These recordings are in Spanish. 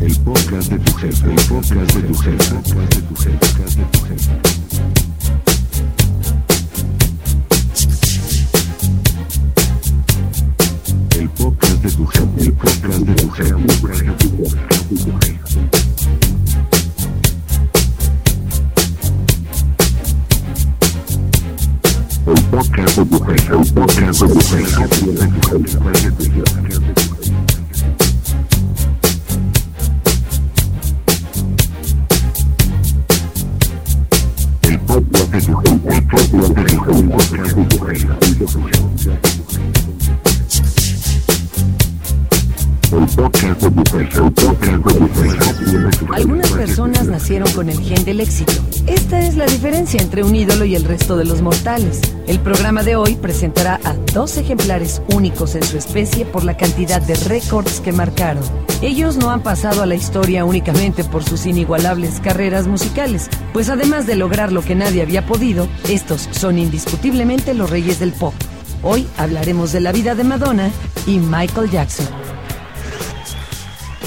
El podcast de tu jefe, el podcast de tu jefe, el podcast de tu jefe, el podcast de tu jefe. El podcast de tu jefe, el podcast de tu jefe, el podcast de tu jefe. El podcast de tu jefe, el podcast de tu jefe, Algunas personas nacieron con el gen del éxito. Esta es la diferencia entre un ídolo y el resto de los mortales. El programa de hoy presentará a dos ejemplares únicos en su especie por la cantidad de récords que marcaron. Ellos no han pasado a la historia únicamente por sus inigualables carreras musicales, pues además de lograr lo que nadie había podido, estos son indiscutiblemente los reyes del pop. Hoy hablaremos de la vida de Madonna y Michael Jackson.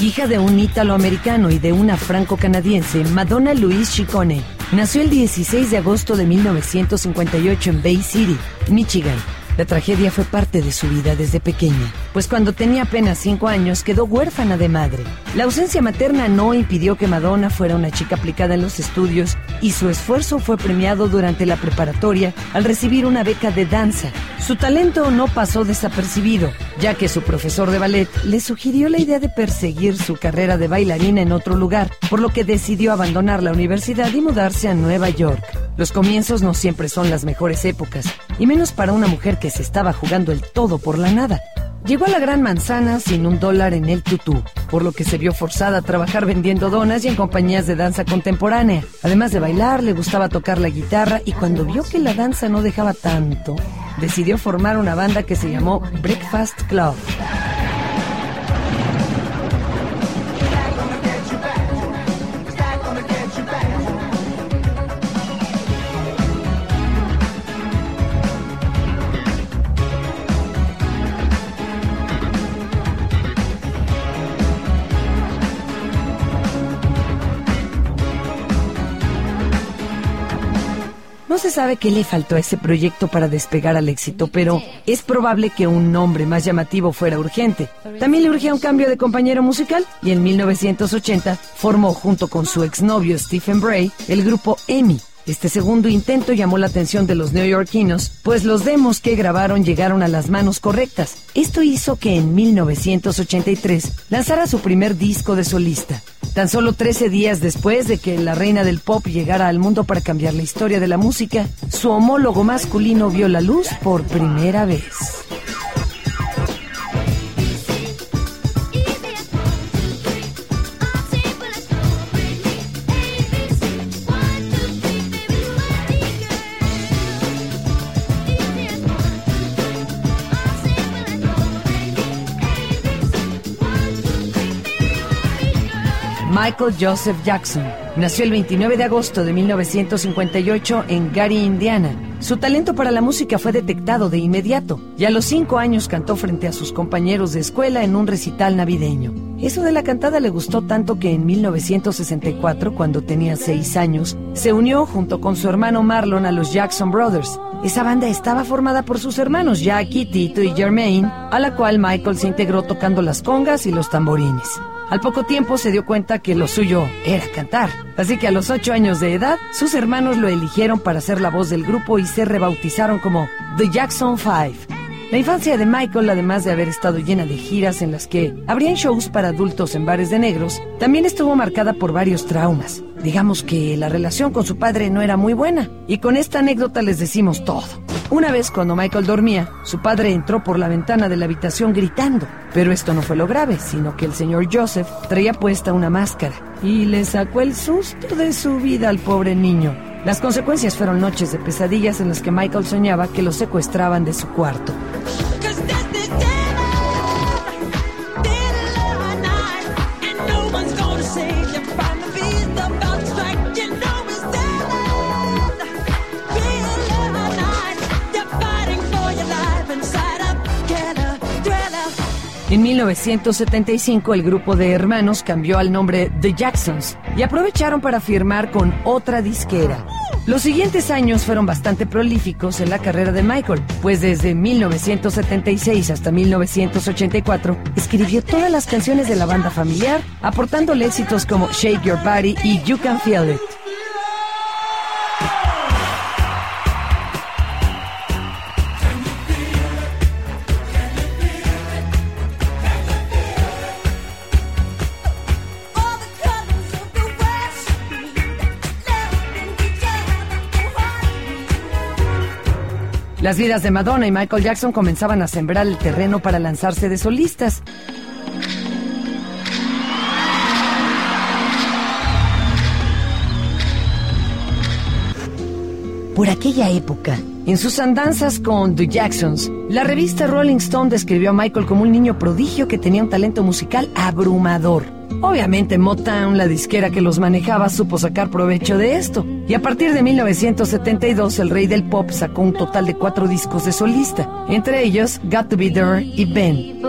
Hija de un ítalo-americano y de una franco-canadiense, Madonna Louise Ciccone nació el 16 de agosto de 1958 en Bay City, Michigan. La tragedia fue parte de su vida desde pequeña, pues cuando tenía apenas 5 años quedó huérfana de madre. La ausencia materna no impidió que Madonna fuera una chica aplicada en los estudios y su esfuerzo fue premiado durante la preparatoria al recibir una beca de danza. Su talento no pasó desapercibido, ya que su profesor de ballet le sugirió la idea de perseguir su carrera de bailarina en otro lugar, por lo que decidió abandonar la universidad y mudarse a Nueva York. Los comienzos no siempre son las mejores épocas, y menos para una mujer que se estaba jugando el todo por la nada. Llegó a la Gran Manzana sin un dólar en el tutú, por lo que se vio forzada a trabajar vendiendo donas y en compañías de danza contemporánea. Además de bailar, le gustaba tocar la guitarra y cuando vio que la danza no dejaba tanto, decidió formar una banda que se llamó Breakfast Club. Se sabe qué le faltó a ese proyecto para despegar al éxito, pero es probable que un nombre más llamativo fuera urgente. También le urgía un cambio de compañero musical y en 1980 formó junto con su exnovio Stephen Bray el grupo EMI. Este segundo intento llamó la atención de los neoyorquinos, pues los demos que grabaron llegaron a las manos correctas. Esto hizo que en 1983 lanzara su primer disco de solista. Tan solo 13 días después de que la reina del pop llegara al mundo para cambiar la historia de la música, su homólogo masculino vio la luz por primera vez. Michael Joseph Jackson nació el 29 de agosto de 1958 en Gary, Indiana. Su talento para la música fue detectado de inmediato y a los cinco años cantó frente a sus compañeros de escuela en un recital navideño. Eso de la cantada le gustó tanto que en 1964, cuando tenía seis años, se unió junto con su hermano Marlon a los Jackson Brothers. Esa banda estaba formada por sus hermanos Jackie, Tito y Jermaine, a la cual Michael se integró tocando las congas y los tamborines. Al poco tiempo se dio cuenta que lo suyo era cantar, así que a los ocho años de edad, sus hermanos lo eligieron para ser la voz del grupo y se rebautizaron como The Jackson Five. La infancia de Michael, además de haber estado llena de giras en las que abrían shows para adultos en bares de negros, también estuvo marcada por varios traumas. Digamos que la relación con su padre no era muy buena, y con esta anécdota les decimos todo. Una vez cuando Michael dormía, su padre entró por la ventana de la habitación gritando, pero esto no fue lo grave, sino que el señor Joseph traía puesta una máscara y le sacó el susto de su vida al pobre niño. Las consecuencias fueron noches de pesadillas en las que Michael soñaba que lo secuestraban de su cuarto. En 1975 el grupo de hermanos cambió al nombre The Jacksons y aprovecharon para firmar con otra disquera. Los siguientes años fueron bastante prolíficos en la carrera de Michael, pues desde 1976 hasta 1984 escribió todas las canciones de la banda familiar, aportándole éxitos como Shake Your Body y You Can Feel It. Las vidas de Madonna y Michael Jackson comenzaban a sembrar el terreno para lanzarse de solistas. Por aquella época, en sus andanzas con The Jacksons, la revista Rolling Stone describió a Michael como un niño prodigio que tenía un talento musical abrumador. Obviamente Motown, la disquera que los manejaba, supo sacar provecho de esto. Y a partir de 1972, el rey del pop sacó un total de cuatro discos de solista, entre ellos Got to Be There y Ben.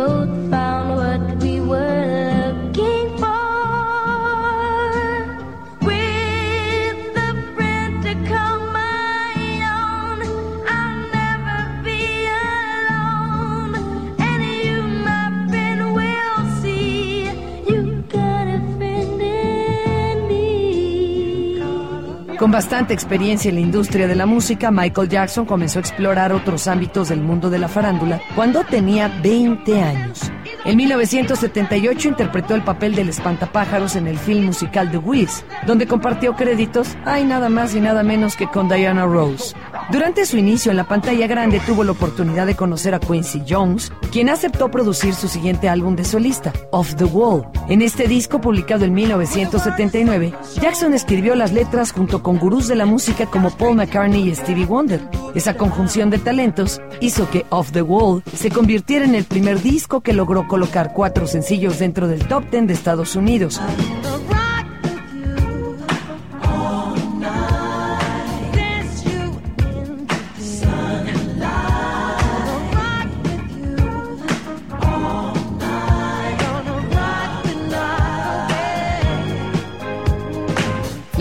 Con bastante experiencia en la industria de la música, Michael Jackson comenzó a explorar otros ámbitos del mundo de la farándula cuando tenía 20 años. En 1978 interpretó el papel del espantapájaros en el film musical The Wiz, donde compartió créditos, hay nada más y nada menos que con Diana Rose. Durante su inicio en la pantalla grande tuvo la oportunidad de conocer a Quincy Jones, quien aceptó producir su siguiente álbum de solista, Off the Wall. En este disco, publicado en 1979, Jackson escribió las letras junto con gurús de la música como Paul McCartney y Stevie Wonder. Esa conjunción de talentos hizo que Off the Wall se convirtiera en el primer disco que logró colocar cuatro sencillos dentro del top 10 de Estados Unidos.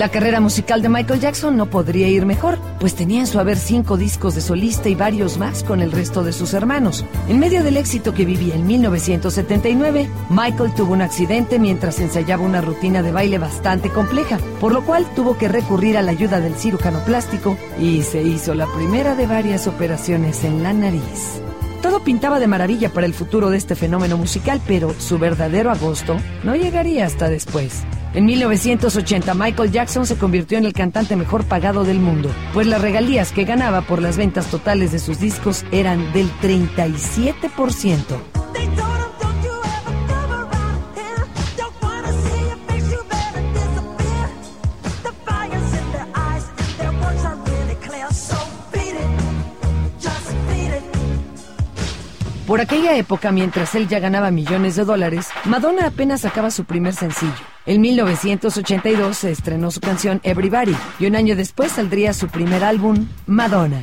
La carrera musical de Michael Jackson no podría ir mejor, pues tenía en su haber cinco discos de solista y varios más con el resto de sus hermanos. En medio del éxito que vivía en 1979, Michael tuvo un accidente mientras ensayaba una rutina de baile bastante compleja, por lo cual tuvo que recurrir a la ayuda del cirujano plástico y se hizo la primera de varias operaciones en la nariz. Todo pintaba de maravilla para el futuro de este fenómeno musical, pero su verdadero agosto no llegaría hasta después. En 1980, Michael Jackson se convirtió en el cantante mejor pagado del mundo, pues las regalías que ganaba por las ventas totales de sus discos eran del 37%. Por aquella época, mientras él ya ganaba millones de dólares, Madonna apenas sacaba su primer sencillo. En 1982 se estrenó su canción Everybody y un año después saldría su primer álbum, Madonna.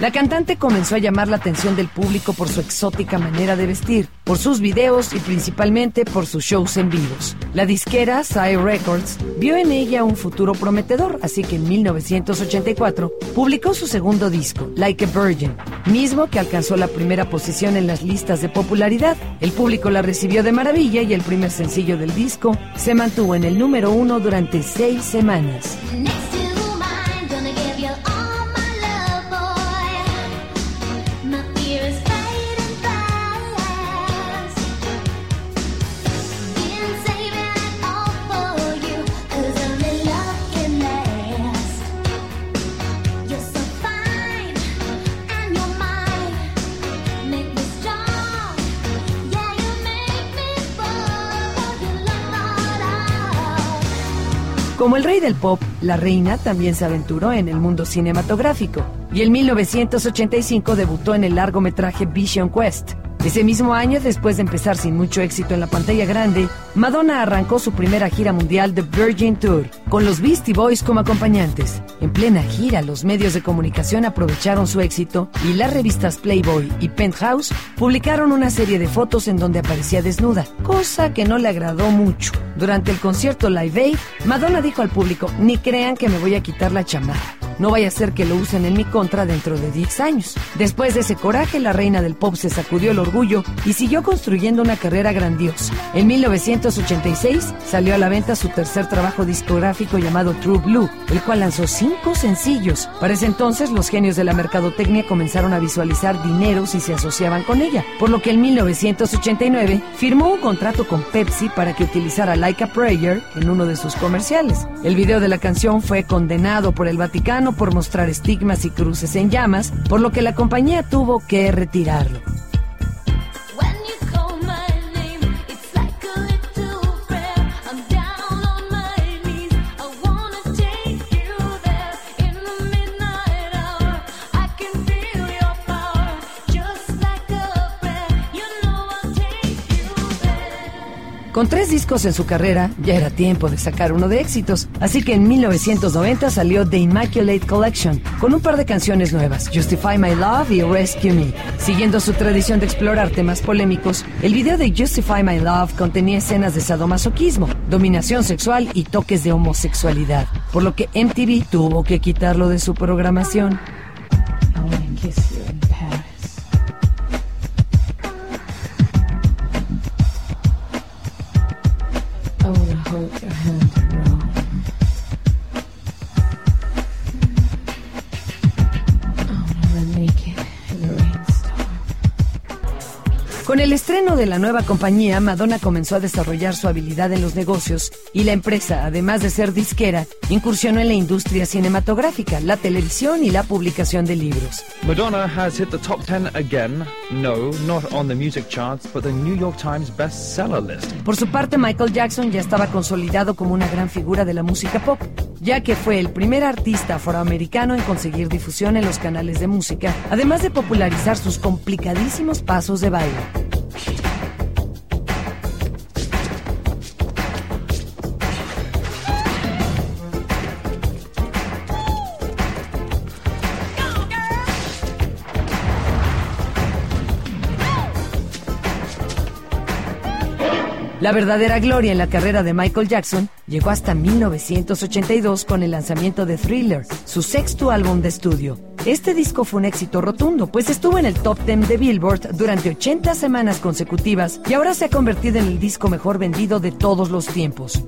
La cantante comenzó a llamar la atención del público por su exótica manera de vestir, por sus videos y principalmente por sus shows en vivos. La disquera Sire Records vio en ella un futuro prometedor, así que en 1984 publicó su segundo disco, Like a Virgin, mismo que alcanzó la primera posición en las listas de popularidad. El público la recibió de maravilla y el primer sencillo del disco se mantuvo en el número uno durante seis semanas. Como el rey del pop, la reina también se aventuró en el mundo cinematográfico y en 1985 debutó en el largometraje Vision Quest. Ese mismo año, después de empezar sin mucho éxito en la pantalla grande, Madonna arrancó su primera gira mundial de Virgin Tour, con los Beastie Boys como acompañantes. En plena gira, los medios de comunicación aprovecharon su éxito y las revistas Playboy y Penthouse publicaron una serie de fotos en donde aparecía desnuda, cosa que no le agradó mucho. Durante el concierto Live Aid, Madonna dijo al público, ni crean que me voy a quitar la chamarra. No vaya a ser que lo usen en mi contra dentro de 10 años. Después de ese coraje, la reina del pop se sacudió el orgullo y siguió construyendo una carrera grandiosa. En 1986 salió a la venta su tercer trabajo discográfico llamado True Blue, el cual lanzó cinco sencillos. Para ese entonces, los genios de la mercadotecnia comenzaron a visualizar dinero si se asociaban con ella, por lo que en 1989 firmó un contrato con Pepsi para que utilizara Like a Prayer en uno de sus comerciales. El video de la canción fue condenado por el Vaticano por mostrar estigmas y cruces en llamas, por lo que la compañía tuvo que retirarlo. Con tres discos en su carrera, ya era tiempo de sacar uno de éxitos, así que en 1990 salió The Immaculate Collection, con un par de canciones nuevas, Justify My Love y Rescue Me. Siguiendo su tradición de explorar temas polémicos, el video de Justify My Love contenía escenas de sadomasoquismo, dominación sexual y toques de homosexualidad, por lo que MTV tuvo que quitarlo de su programación. your hand to roll. Con el estreno de la nueva compañía, Madonna comenzó a desarrollar su habilidad en los negocios y la empresa, además de ser disquera, incursionó en la industria cinematográfica, la televisión y la publicación de libros. Madonna has hit the top 10 again. No, not on the music charts, but the New York Times bestseller list. Por su parte, Michael Jackson ya estaba consolidado como una gran figura de la música pop, ya que fue el primer artista afroamericano en conseguir difusión en los canales de música, además de popularizar sus complicadísimos pasos de baile. La verdadera gloria en la carrera de Michael Jackson llegó hasta 1982 con el lanzamiento de Thriller, su sexto álbum de estudio. Este disco fue un éxito rotundo, pues estuvo en el top 10 de Billboard durante 80 semanas consecutivas y ahora se ha convertido en el disco mejor vendido de todos los tiempos.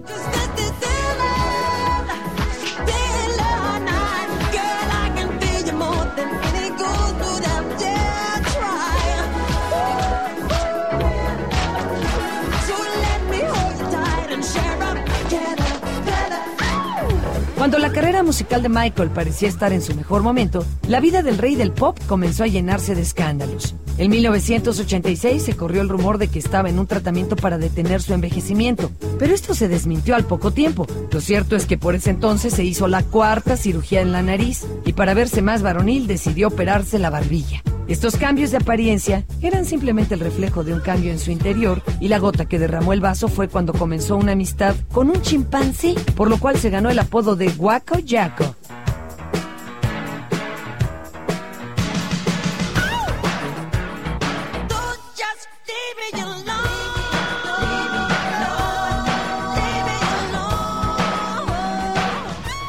Cuando la carrera musical de Michael parecía estar en su mejor momento, la vida del rey del pop comenzó a llenarse de escándalos. En 1986 se corrió el rumor de que estaba en un tratamiento para detener su envejecimiento, pero esto se desmintió al poco tiempo. Lo cierto es que por ese entonces se hizo la cuarta cirugía en la nariz y para verse más varonil decidió operarse la barbilla. Estos cambios de apariencia eran simplemente el reflejo de un cambio en su interior y la gota que derramó el vaso fue cuando comenzó una amistad con un chimpancé, por lo cual se ganó el apodo de Guaco Yaco.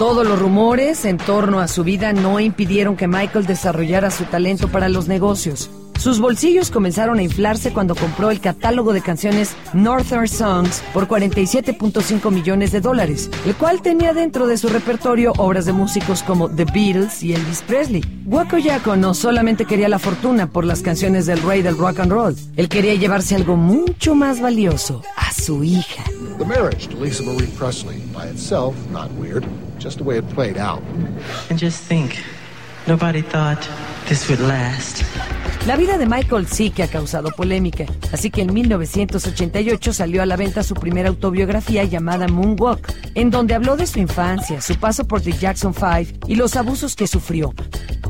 Todos los rumores en torno a su vida no impidieron que Michael desarrollara su talento para los negocios. Sus bolsillos comenzaron a inflarse cuando compró el catálogo de canciones Northern Songs por 47.5 millones de dólares, el cual tenía dentro de su repertorio obras de músicos como The Beatles y Elvis Presley. Waco Yaco no solamente quería la fortuna por las canciones del rey del rock and roll, él quería llevarse algo mucho más valioso, a su hija. The marriage to Lisa Marie Presley, by itself, not weird, just the way it played out. And just think, nobody thought this would last. La vida de Michael sí que ha causado polémica, así que en 1988 salió a la venta su primera autobiografía llamada Moonwalk, en donde habló de su infancia, su paso por The Jackson Five y los abusos que sufrió.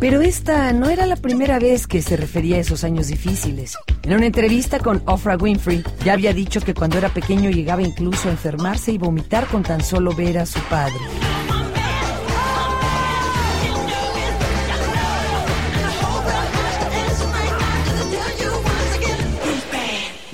Pero esta no era la primera vez que se refería a esos años difíciles. En una entrevista con Oprah Winfrey, ya había dicho que cuando era pequeño llegaba incluso a enfermarse y vomitar con tan solo ver a su padre.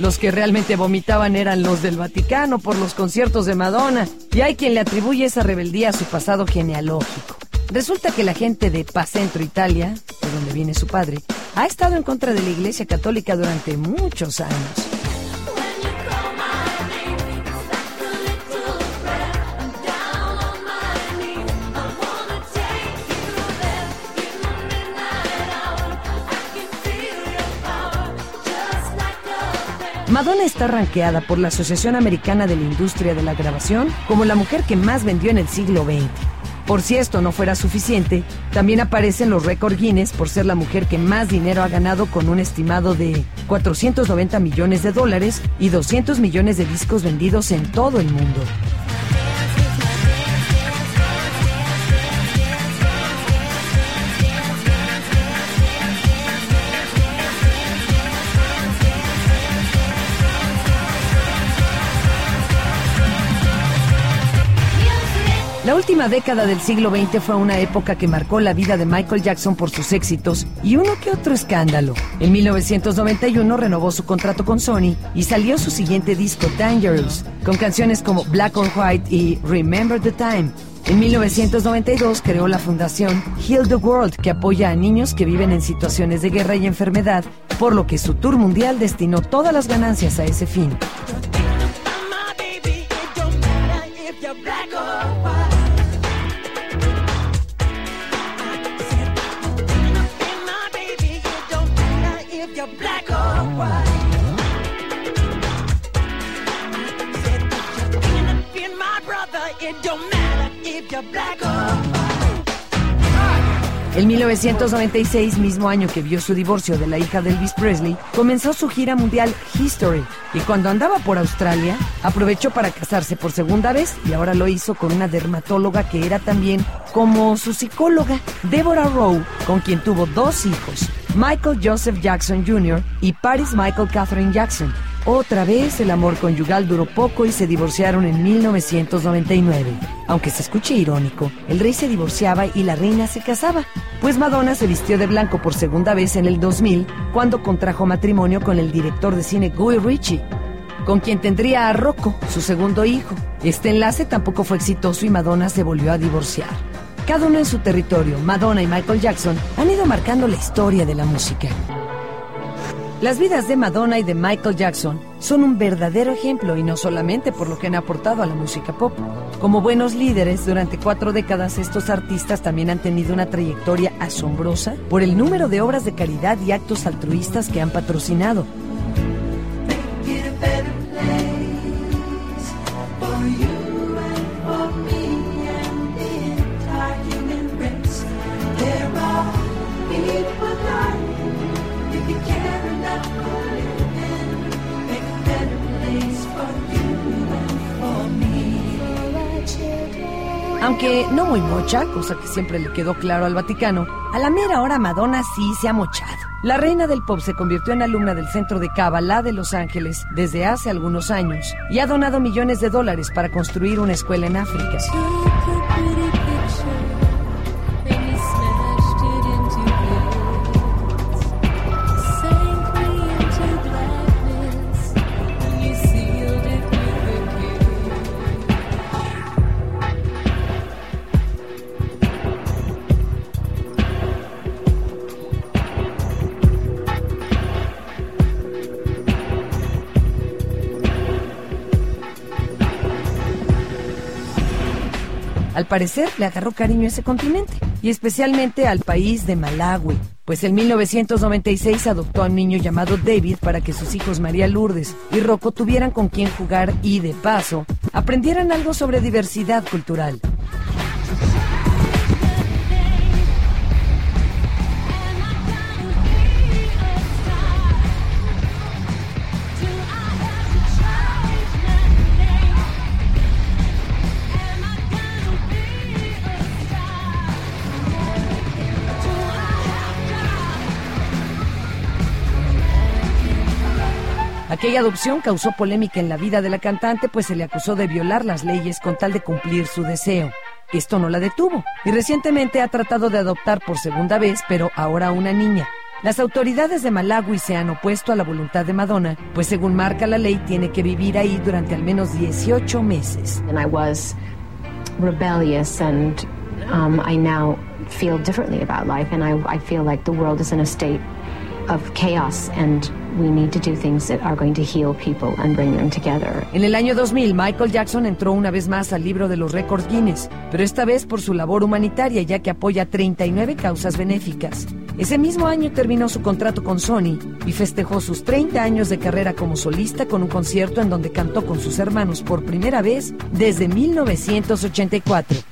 Los que realmente vomitaban eran los del Vaticano por los conciertos de Madonna, y hay quien le atribuye esa rebeldía a su pasado genealógico. Resulta que la gente de Pacentro, Italia, de donde viene su padre, ha estado en contra de la Iglesia Católica durante muchos años. Madonna está rankeada por la Asociación Americana de la Industria de la Grabación como la mujer que más vendió en el siglo XX. Por si esto no fuera suficiente, también aparece en los récord Guinness por ser la mujer que más dinero ha ganado con un estimado de 490 millones de dólares y 200 millones de discos vendidos en todo el mundo. Última década del siglo XX fue una época que marcó la vida de Michael Jackson por sus éxitos y uno que otro escándalo. En 1991 renovó su contrato con Sony y salió su siguiente disco Dangerous, con canciones como Black on White y Remember the Time. En 1992 creó la fundación Heal the World, que apoya a niños que viven en situaciones de guerra y enfermedad, por lo que su tour mundial destinó todas las ganancias a ese fin. En 1996, mismo año que vio su divorcio de la hija de Elvis Presley, comenzó su gira mundial History y cuando andaba por Australia, aprovechó para casarse por segunda vez y ahora lo hizo con una dermatóloga que era también como su psicóloga, Deborah Rowe, con quien tuvo dos hijos, Michael Joseph Jackson Jr. y Paris Michael Catherine Jackson. Otra vez el amor conyugal duró poco y se divorciaron en 1999. Aunque se escuche irónico, el rey se divorciaba y la reina se casaba, pues Madonna se vistió de blanco por segunda vez en el 2000 cuando contrajo matrimonio con el director de cine Guy Ritchie, con quien tendría a Rocco, su segundo hijo. Este enlace tampoco fue exitoso y Madonna se volvió a divorciar. Cada uno en su territorio, Madonna y Michael Jackson han ido marcando la historia de la música. Las vidas de Madonna y de Michael Jackson son un verdadero ejemplo y no solamente por lo que han aportado a la música pop. Como buenos líderes, durante cuatro décadas estos artistas también han tenido una trayectoria asombrosa por el número de obras de caridad y actos altruistas que han patrocinado. Aunque no muy mocha, cosa que siempre le quedó claro al Vaticano, a la mera hora Madonna sí se ha mochado. La reina del pop se convirtió en alumna del Centro de Kabbalah de Los Ángeles desde hace algunos años y ha donado millones de dólares para construir una escuela en África. Al parecer le agarró cariño a ese continente y especialmente al país de Malawi, pues en 1996 adoptó a un niño llamado David para que sus hijos María Lourdes y Rocco tuvieran con quien jugar y, de paso, aprendieran algo sobre diversidad cultural. Aquella adopción causó polémica en la vida de la cantante, pues se le acusó de violar las leyes con tal de cumplir su deseo. Esto no la detuvo y recientemente ha tratado de adoptar por segunda vez, pero ahora una niña. Las autoridades de Malawi se han opuesto a la voluntad de Madonna, pues según marca la ley tiene que vivir ahí durante al menos 18 meses. And I was rebellious and um, I now feel differently about life and I, I feel like the world is in a state of chaos and we need to do things that are going to heal people and bring them together. En el año 2000, Michael Jackson entró una vez más al libro de los récords Guinness, pero esta vez por su labor humanitaria ya que apoya 39 causas benéficas. Ese mismo año terminó su contrato con Sony y festejó sus 30 años de carrera como solista con un concierto en donde cantó con sus hermanos por primera vez desde 1984.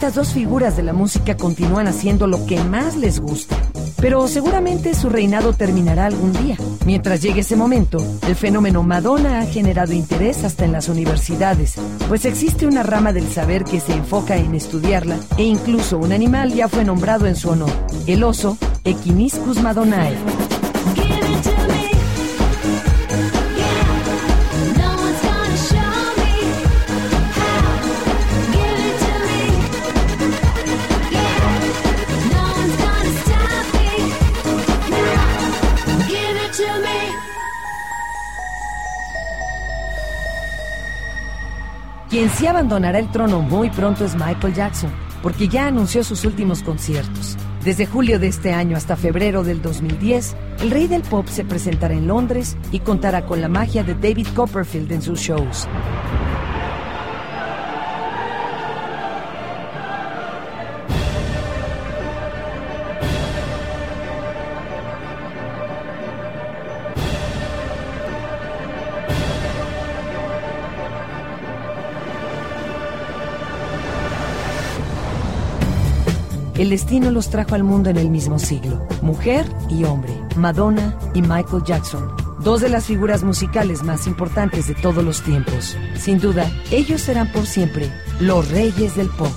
Estas dos figuras de la música continúan haciendo lo que más les gusta, pero seguramente su reinado terminará algún día. Mientras llegue ese momento, el fenómeno Madonna ha generado interés hasta en las universidades, pues existe una rama del saber que se enfoca en estudiarla e incluso un animal ya fue nombrado en su honor, el oso Equiniscus madonnae. Quien sí abandonará el trono muy pronto es Michael Jackson, porque ya anunció sus últimos conciertos. Desde julio de este año hasta febrero del 2010, el rey del pop se presentará en Londres y contará con la magia de David Copperfield en sus shows. El destino los trajo al mundo en el mismo siglo, mujer y hombre, Madonna y Michael Jackson, dos de las figuras musicales más importantes de todos los tiempos. Sin duda, ellos serán por siempre los reyes del pop.